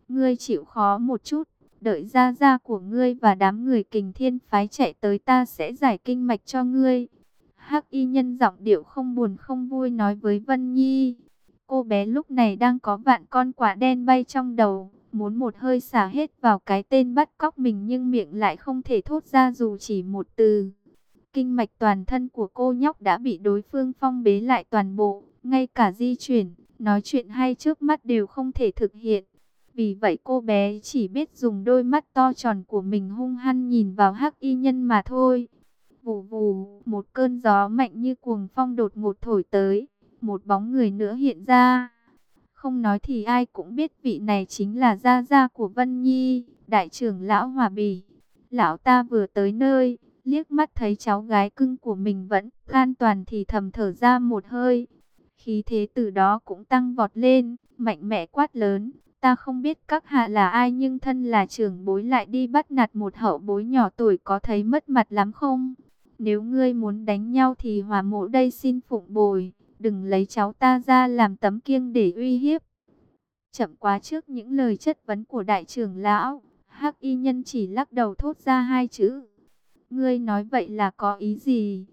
Ngươi chịu khó một chút, đợi ra ra của ngươi và đám người kình thiên phái chạy tới ta sẽ giải kinh mạch cho ngươi. Hắc y nhân giọng điệu không buồn không vui nói với Vân Nhi. Cô bé lúc này đang có vạn con quả đen bay trong đầu, muốn một hơi xả hết vào cái tên bắt cóc mình nhưng miệng lại không thể thốt ra dù chỉ một từ. Kinh mạch toàn thân của cô nhóc đã bị đối phương phong bế lại toàn bộ, ngay cả di chuyển, nói chuyện hay trước mắt đều không thể thực hiện. Vì vậy cô bé chỉ biết dùng đôi mắt to tròn của mình hung hăng nhìn vào hắc y nhân mà thôi. Vù vù, một cơn gió mạnh như cuồng phong đột ngột thổi tới, một bóng người nữa hiện ra. Không nói thì ai cũng biết vị này chính là gia gia của Vân Nhi, đại trưởng lão Hòa Bỉ. Lão ta vừa tới nơi, liếc mắt thấy cháu gái cưng của mình vẫn an toàn thì thầm thở ra một hơi. Khí thế từ đó cũng tăng vọt lên, mạnh mẽ quát lớn. Ta không biết các hạ là ai nhưng thân là trưởng bối lại đi bắt nạt một hậu bối nhỏ tuổi có thấy mất mặt lắm không? Nếu ngươi muốn đánh nhau thì hòa mộ đây xin phụng bồi, đừng lấy cháu ta ra làm tấm kiêng để uy hiếp. Chậm quá trước những lời chất vấn của đại trưởng lão, hắc y nhân chỉ lắc đầu thốt ra hai chữ. Ngươi nói vậy là có ý gì?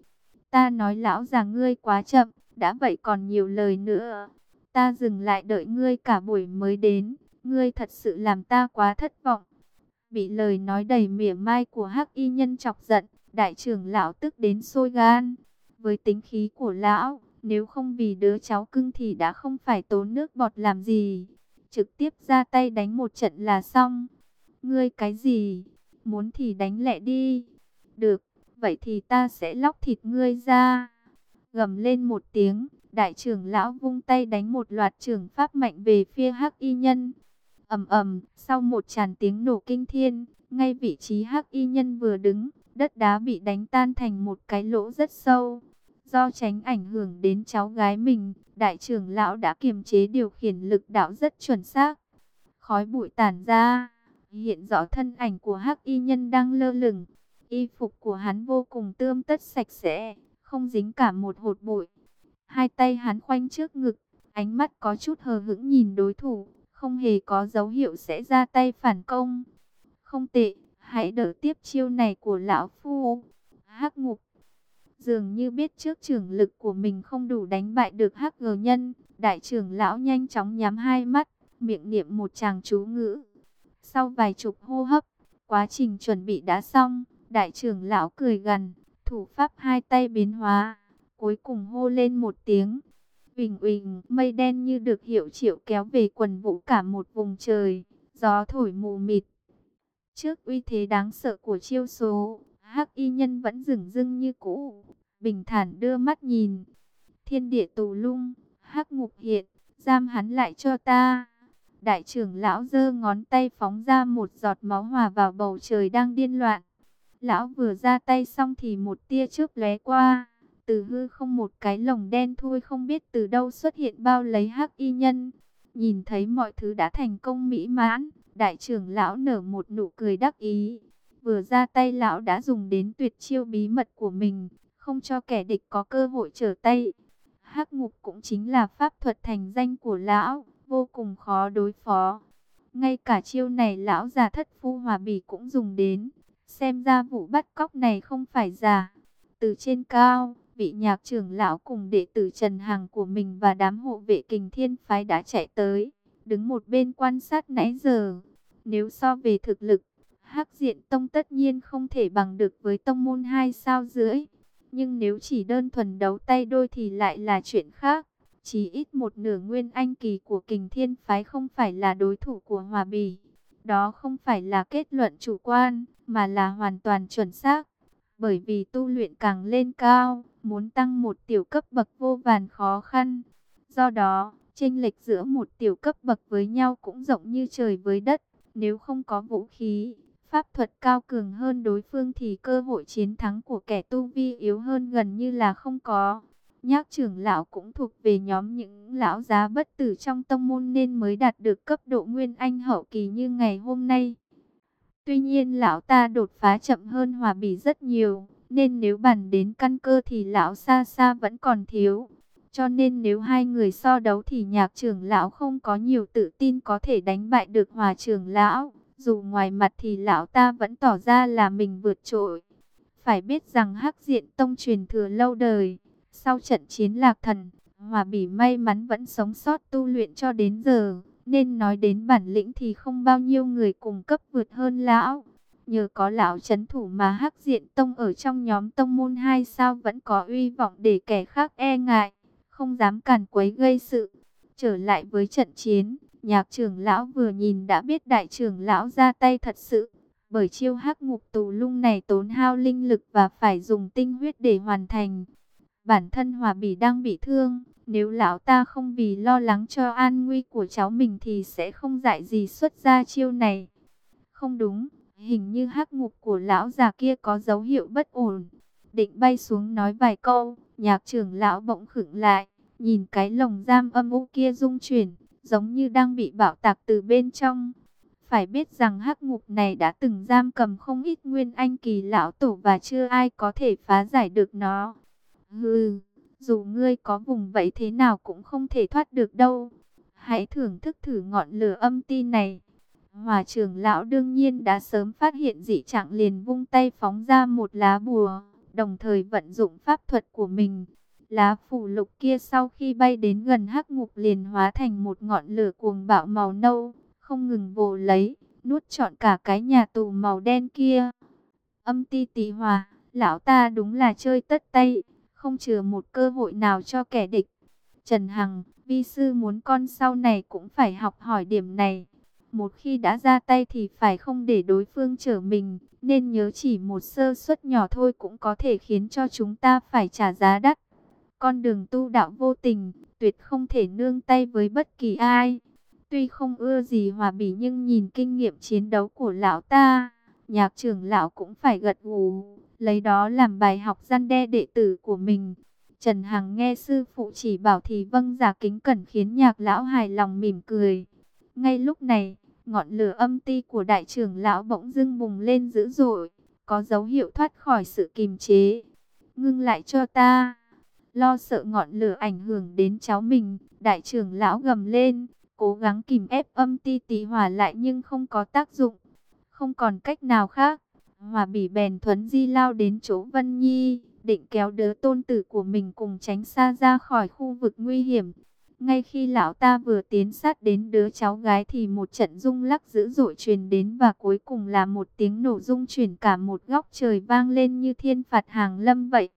Ta nói lão già ngươi quá chậm, đã vậy còn nhiều lời nữa. Ta dừng lại đợi ngươi cả buổi mới đến, ngươi thật sự làm ta quá thất vọng. Bị lời nói đầy mỉa mai của hắc y nhân chọc giận, đại trưởng lão tức đến sôi gan. Với tính khí của lão, nếu không vì đứa cháu cưng thì đã không phải tốn nước bọt làm gì. Trực tiếp ra tay đánh một trận là xong. Ngươi cái gì? Muốn thì đánh lẹ đi. Được, vậy thì ta sẽ lóc thịt ngươi ra. Gầm lên một tiếng, đại trưởng lão vung tay đánh một loạt trường pháp mạnh về phía hắc y nhân. ầm ầm, sau một tràn tiếng nổ kinh thiên, ngay vị trí hắc y nhân vừa đứng, đất đá bị đánh tan thành một cái lỗ rất sâu. Do tránh ảnh hưởng đến cháu gái mình, đại trưởng lão đã kiềm chế điều khiển lực đạo rất chuẩn xác. Khói bụi tản ra, hiện rõ thân ảnh của hắc y nhân đang lơ lửng. Y phục của hắn vô cùng tươm tất sạch sẽ, không dính cả một hột bụi. Hai tay hắn khoanh trước ngực, ánh mắt có chút hờ hững nhìn đối thủ, không hề có dấu hiệu sẽ ra tay phản công. Không tệ, hãy đỡ tiếp chiêu này của lão phu. Hắc ngục dường như biết trước trưởng lực của mình không đủ đánh bại được hắc gờ nhân. Đại trưởng lão nhanh chóng nhắm hai mắt, miệng niệm một tràng chú ngữ. Sau vài chục hô hấp, quá trình chuẩn bị đã xong, đại trưởng lão cười gần, thủ pháp hai tay biến hóa, cuối cùng hô lên một tiếng. Uỳnh uỳnh, mây đen như được hiệu triệu kéo về quần vũ cả một vùng trời, gió thổi mù mịt. Trước uy thế đáng sợ của chiêu số, hắc y nhân vẫn dửng dưng như cũ, bình thản đưa mắt nhìn. Thiên địa tù lung, hắc ngục hiện, giam hắn lại cho ta. Đại trưởng lão giơ ngón tay phóng ra một giọt máu hòa vào bầu trời đang điên loạn. Lão vừa ra tay xong thì một tia chớp lóe qua. Từ hư không một cái lồng đen thui không biết từ đâu xuất hiện bao lấy hắc y nhân. Nhìn thấy mọi thứ đã thành công mỹ mãn, đại trưởng lão nở một nụ cười đắc ý. Vừa ra tay lão đã dùng đến tuyệt chiêu bí mật của mình, không cho kẻ địch có cơ hội trở tay. Hắc ngục cũng chính là pháp thuật thành danh của lão, vô cùng khó đối phó. Ngay cả chiêu này lão già thất phu hòa bỉ cũng dùng đến. Xem ra vụ bắt cóc này không phải giả. Từ trên cao, vị nhạc trưởng lão cùng đệ tử Trần Hằng của mình và đám hộ vệ kình thiên phái đã chạy tới. Đứng một bên quan sát nãy giờ. Nếu so về thực lực, Hắc diện tông tất nhiên không thể bằng được với tông môn hai sao rưỡi. Nhưng nếu chỉ đơn thuần đấu tay đôi thì lại là chuyện khác. Chỉ ít một nửa nguyên anh kỳ của kình thiên phái không phải là đối thủ của hòa bì. Đó không phải là kết luận chủ quan, mà là hoàn toàn chuẩn xác. Bởi vì tu luyện càng lên cao, muốn tăng một tiểu cấp bậc vô vàn khó khăn. Do đó, chênh lệch giữa một tiểu cấp bậc với nhau cũng rộng như trời với đất. Nếu không có vũ khí, pháp thuật cao cường hơn đối phương thì cơ hội chiến thắng của kẻ tu vi yếu hơn gần như là không có. Nhác trưởng lão cũng thuộc về nhóm những lão giá bất tử trong tông môn nên mới đạt được cấp độ nguyên anh hậu kỳ như ngày hôm nay. Tuy nhiên lão ta đột phá chậm hơn hòa bỉ rất nhiều, nên nếu bàn đến căn cơ thì lão xa xa vẫn còn thiếu. Cho nên nếu hai người so đấu thì nhạc trưởng lão không có nhiều tự tin có thể đánh bại được hòa trưởng lão. Dù ngoài mặt thì lão ta vẫn tỏ ra là mình vượt trội. Phải biết rằng hắc diện tông truyền thừa lâu đời. Sau trận chiến lạc thần, hòa bỉ may mắn vẫn sống sót tu luyện cho đến giờ. Nên nói đến bản lĩnh thì không bao nhiêu người cùng cấp vượt hơn lão. Nhờ có lão chấn thủ mà hắc diện tông ở trong nhóm tông môn hai sao vẫn có uy vọng để kẻ khác e ngại. Không dám càn quấy gây sự. Trở lại với trận chiến, nhạc trưởng lão vừa nhìn đã biết đại trưởng lão ra tay thật sự. Bởi chiêu hắc ngục tù lung này tốn hao linh lực và phải dùng tinh huyết để hoàn thành. Bản thân hòa bỉ đang bị thương, Nếu lão ta không vì lo lắng cho an nguy của cháu mình thì sẽ không dạy gì xuất ra chiêu này. Không đúng, hình như hắc ngục của lão già kia có dấu hiệu bất ổn. Định bay xuống nói vài câu, nhạc trưởng lão bỗng khựng lại, nhìn cái lồng giam âm u kia rung chuyển, giống như đang bị bạo tạc từ bên trong. Phải biết rằng hắc ngục này đã từng giam cầm không ít nguyên anh kỳ lão tổ và chưa ai có thể phá giải được nó. Hừ, dù ngươi có vùng vẫy thế nào cũng không thể thoát được đâu. Hãy thưởng thức thử ngọn lửa âm ti này. Hòa trưởng lão đương nhiên đã sớm phát hiện dị trạng liền vung tay phóng ra một lá bùa, đồng thời vận dụng pháp thuật của mình. Lá phủ lục kia sau khi bay đến gần hắc ngục liền hóa thành một ngọn lửa cuồng bạo màu nâu, không ngừng vồ lấy, nuốt trọn cả cái nhà tù màu đen kia. Âm ti tỷ hòa, lão ta đúng là chơi tất tay, không chừa một cơ hội nào cho kẻ địch. Trần Hằng, vi sư muốn con sau này cũng phải học hỏi điểm này. Một khi đã ra tay thì phải không để đối phương trở mình, nên nhớ chỉ một sơ suất nhỏ thôi cũng có thể khiến cho chúng ta phải trả giá đắt. Con đường tu đạo vô tình, tuyệt không thể nương tay với bất kỳ ai. Tuy không ưa gì hòa bỉ nhưng nhìn kinh nghiệm chiến đấu của lão ta, nhạc trưởng lão cũng phải gật gù, lấy đó làm bài học gian đe đệ tử của mình. Trần Hằng nghe sư phụ chỉ bảo thì vâng giả kính cẩn khiến nhạc lão hài lòng mỉm cười. Ngay lúc này, ngọn lửa âm ti của đại trưởng lão bỗng dưng bùng lên dữ dội, có dấu hiệu thoát khỏi sự kìm chế. Ngưng lại cho ta. Lo sợ ngọn lửa ảnh hưởng đến cháu mình, đại trưởng lão gầm lên, cố gắng kìm ép âm ti tí hòa lại nhưng không có tác dụng. Không còn cách nào khác, hòa bỉ bèn thuấn di lao đến chỗ Vân Nhi, định kéo đứa tôn tử của mình cùng tránh xa ra khỏi khu vực nguy hiểm. Ngay khi lão ta vừa tiến sát đến đứa cháu gái thì một trận rung lắc dữ dội truyền đến và cuối cùng là một tiếng nổ rung chuyển cả một góc trời vang lên như thiên phạt hàng lâm vậy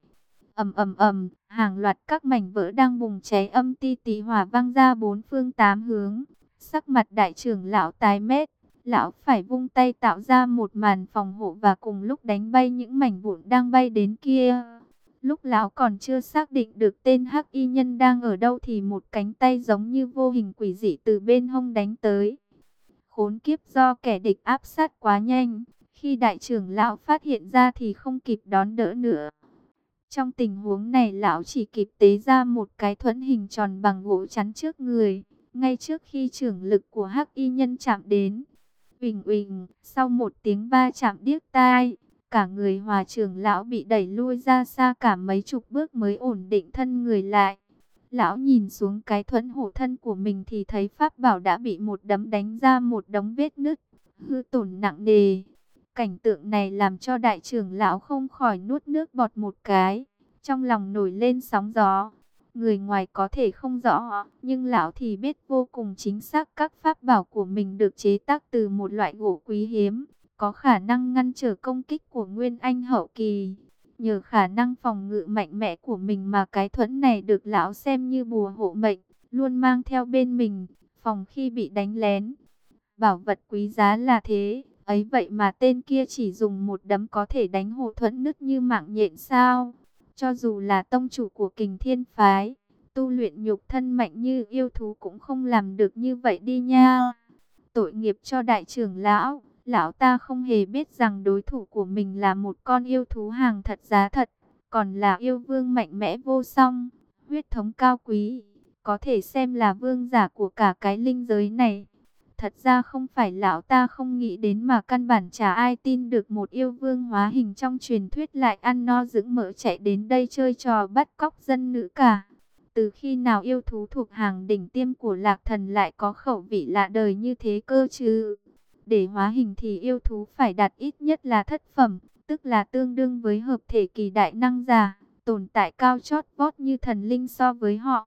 ầm ầm ầm, hàng loạt các mảnh vỡ đang bùng cháy âm ti tí hỏa vang ra bốn phương tám hướng. Sắc mặt đại trưởng lão tái mét, lão phải vung tay tạo ra một màn phòng hộ và cùng lúc đánh bay những mảnh vụn đang bay đến kia. Lúc lão còn chưa xác định được tên hắc y nhân đang ở đâu thì một cánh tay giống như vô hình quỷ dị từ bên hông đánh tới. Khốn kiếp do kẻ địch áp sát quá nhanh, khi đại trưởng lão phát hiện ra thì không kịp đón đỡ nữa. Trong tình huống này lão chỉ kịp tế ra một cái thuẫn hình tròn bằng gỗ chắn trước người, ngay trước khi trưởng lực của hắc y nhân chạm đến. Uỳnh uỳnh, sau một tiếng va chạm điếc tai, cả người hòa trưởng lão bị đẩy lui ra xa cả mấy chục bước mới ổn định thân người lại. Lão nhìn xuống cái thuẫn hộ thân của mình thì thấy pháp bảo đã bị một đấm đánh ra một đống vết nứt, hư tổn nặng nề. Cảnh tượng này làm cho đại trưởng lão không khỏi nuốt nước bọt một cái, trong lòng nổi lên sóng gió. Người ngoài có thể không rõ, nhưng lão thì biết vô cùng chính xác các pháp bảo của mình được chế tác từ một loại gỗ quý hiếm, có khả năng ngăn trở công kích của Nguyên Anh hậu kỳ. Nhờ khả năng phòng ngự mạnh mẽ của mình mà cái thuẫn này được lão xem như bùa hộ mệnh, luôn mang theo bên mình, phòng khi bị đánh lén. Bảo vật quý giá là thế, Ấy vậy mà tên kia chỉ dùng một đấm có thể đánh hộ thuẫn nứt như mạng nhện sao. Cho dù là tông chủ của kình thiên phái, tu luyện nhục thân mạnh như yêu thú cũng không làm được như vậy đi nha. Tội nghiệp cho đại trưởng lão, lão ta không hề biết rằng đối thủ của mình là một con yêu thú hàng thật giá thật, còn là yêu vương mạnh mẽ vô song, huyết thống cao quý, có thể xem là vương giả của cả cái linh giới này. Thật ra không phải lão ta không nghĩ đến mà căn bản chả ai tin được một yêu vương hóa hình trong truyền thuyết lại ăn no dưỡng mỡ chạy đến đây chơi trò bắt cóc dân nữ cả. Từ khi nào yêu thú thuộc hàng đỉnh tiêm của lạc thần lại có khẩu vị lạ đời như thế cơ chứ? Để hóa hình thì yêu thú phải đạt ít nhất là thất phẩm, tức là tương đương với hợp thể kỳ đại năng giả, tồn tại cao chót vót như thần linh so với họ.